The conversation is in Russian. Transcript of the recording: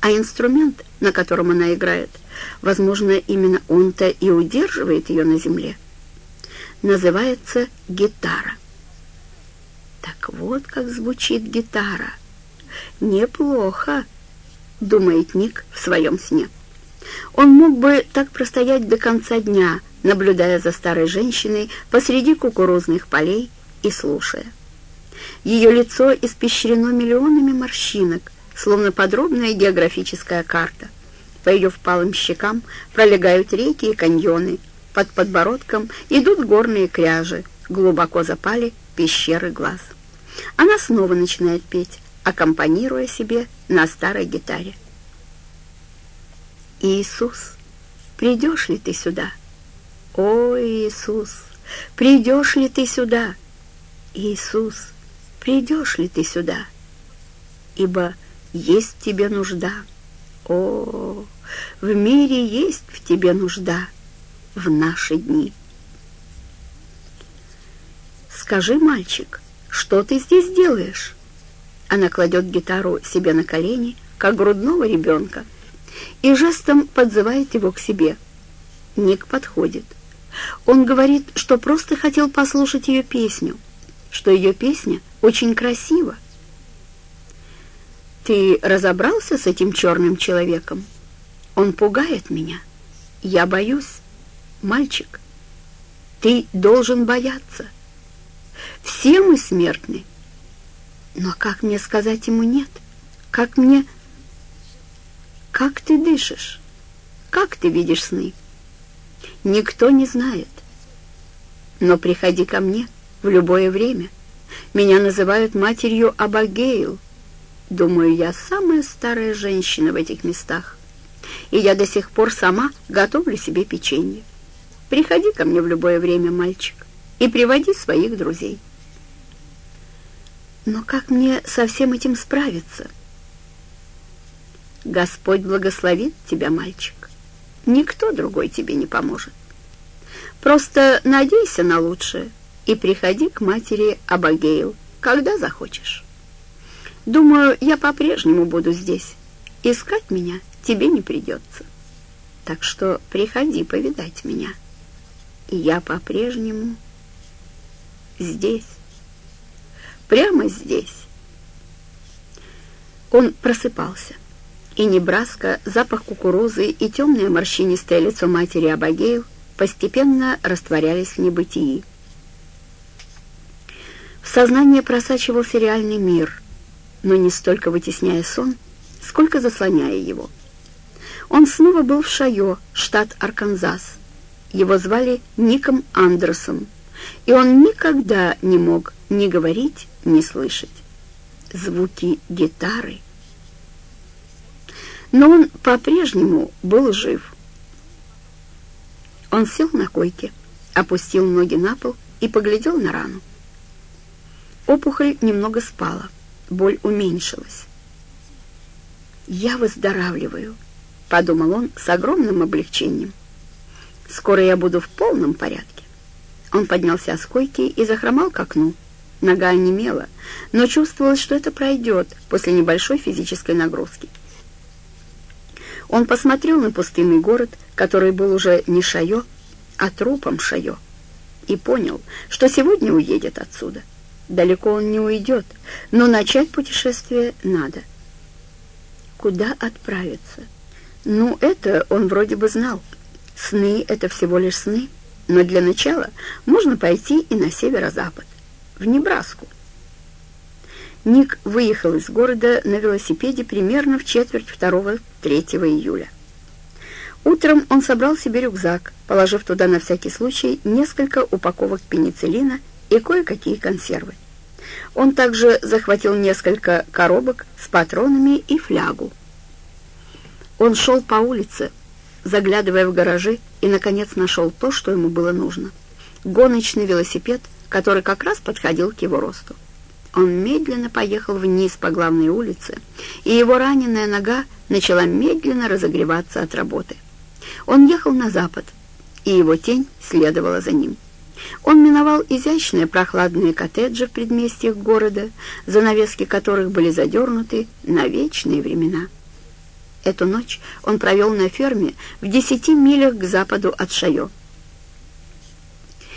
а инструмент, на котором она играет, возможно, именно он-то и удерживает ее на земле, называется гитара. Так вот как звучит гитара. Неплохо, думает Ник в своем сне. Он мог бы так простоять до конца дня, наблюдая за старой женщиной посреди кукурузных полей и слушая. Ее лицо испещрено миллионами морщинок, словно подробная географическая карта. По ее впалым щекам пролегают реки и каньоны, под подбородком идут горные кряжи, глубоко запали пещеры глаз. Она снова начинает петь, аккомпанируя себе на старой гитаре. «Иисус, придешь ли ты сюда? О, Иисус, придешь ли ты сюда? Иисус, придешь ли ты сюда? Ибо есть в тебе нужда. О, в мире есть в тебе нужда в наши дни. Скажи, мальчик, что ты здесь делаешь? Она кладет гитару себе на колени, как грудного ребенка, и жестом подзывает его к себе. Ник подходит. Он говорит, что просто хотел послушать ее песню, что ее песня очень красива. «Ты разобрался с этим черным человеком? Он пугает меня. Я боюсь. Мальчик, ты должен бояться. Все мы смертны. Но как мне сказать ему «нет»? Как мне... Как ты дышишь? Как ты видишь сны? Никто не знает. Но приходи ко мне в любое время. Меня называют матерью Абагейл. Думаю, я самая старая женщина в этих местах. И я до сих пор сама готовлю себе печенье. Приходи ко мне в любое время, мальчик, и приводи своих друзей. Но как мне со всем этим справиться? Господь благословит тебя, мальчик. Никто другой тебе не поможет. Просто надейся на лучшее и приходи к матери Абагейл, когда захочешь. Думаю, я по-прежнему буду здесь. Искать меня тебе не придется. Так что приходи повидать меня. И я по-прежнему здесь, прямо здесь. Он просыпался, и Небраска, запах кукурузы и темное морщинистое лицо матери Абагеев постепенно растворялись в небытии. В сознание просачивался реальный мир, но не столько вытесняя сон, сколько заслоняя его. Он снова был в Шайо, штат Арканзас. Его звали Ником Андерсом, и он никогда не мог ни говорить, ни слышать. Звуки гитары. Но он по-прежнему был жив. Он сел на койке, опустил ноги на пол и поглядел на рану. Опухоль немного спала, боль уменьшилась. «Я выздоравливаю», — подумал он с огромным облегчением. Скоро я буду в полном порядке. Он поднялся с койки и захромал к окну. Нога онемела, но чувствовалось, что это пройдет после небольшой физической нагрузки. Он посмотрел на пустынный город, который был уже не Шайо, а трупом Шайо, и понял, что сегодня уедет отсюда. Далеко он не уйдет, но начать путешествие надо. Куда отправиться? Ну, это он вроде бы знал. Сны — это всего лишь сны, но для начала можно пойти и на северо-запад, в Небраску. Ник выехал из города на велосипеде примерно в четверть второго-третьего июля. Утром он собрал себе рюкзак, положив туда на всякий случай несколько упаковок пенициллина и кое-какие консервы. Он также захватил несколько коробок с патронами и флягу. Он шел по улице, заглядывая в гаражи, и, наконец, нашел то, что ему было нужно. Гоночный велосипед, который как раз подходил к его росту. Он медленно поехал вниз по главной улице, и его раненая нога начала медленно разогреваться от работы. Он ехал на запад, и его тень следовала за ним. Он миновал изящные прохладные коттеджи в предместьях города, занавески которых были задернуты на вечные времена. Эту ночь он провел на ферме в десяти милях к западу от Шайо.